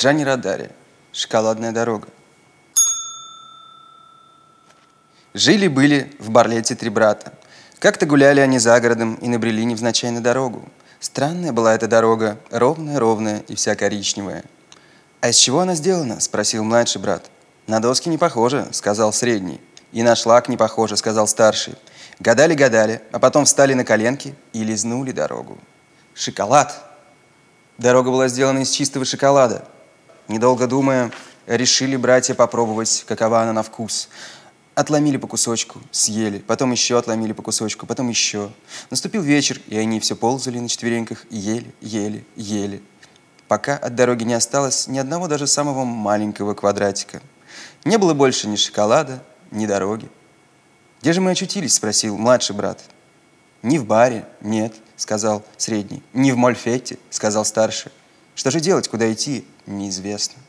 Джанни Радари. Шоколадная дорога. Жили-были в Барлете три брата. Как-то гуляли они за городом и набрели невзначай на дорогу. Странная была эта дорога, ровная-ровная и вся коричневая. «А из чего она сделана?» – спросил младший брат. «На доски не похоже», – сказал средний. «И на шлак не похоже», – сказал старший. Гадали-гадали, а потом встали на коленки и лизнули дорогу. Шоколад! Дорога была сделана из чистого шоколада. Недолго думая, решили братья попробовать, какова она на вкус. Отломили по кусочку, съели, потом еще отломили по кусочку, потом еще. Наступил вечер, и они все ползали на четвереньках ели, ели, ели. Пока от дороги не осталось ни одного даже самого маленького квадратика. Не было больше ни шоколада, ни дороги. «Где же мы очутились?» – спросил младший брат. «Не в баре, нет», – сказал средний. «Не в мольфете», – сказал старший. «Что же делать, куда идти?» – неизвестно.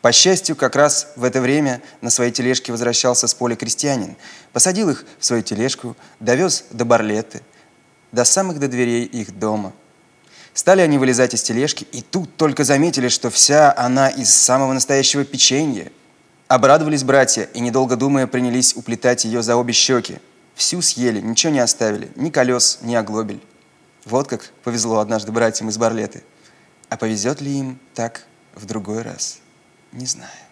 По счастью, как раз в это время на своей тележке возвращался с поля крестьянин. Посадил их в свою тележку, довез до Барлеты, до самых до дверей их дома. Стали они вылезать из тележки, и тут только заметили, что вся она из самого настоящего печенья. Обрадовались братья и, недолго думая, принялись уплетать ее за обе щеки. Всю съели, ничего не оставили, ни колес, ни оглобель. Вот как повезло однажды братьям из Барлеты. А повезет ли им так в другой раз? Не знаю.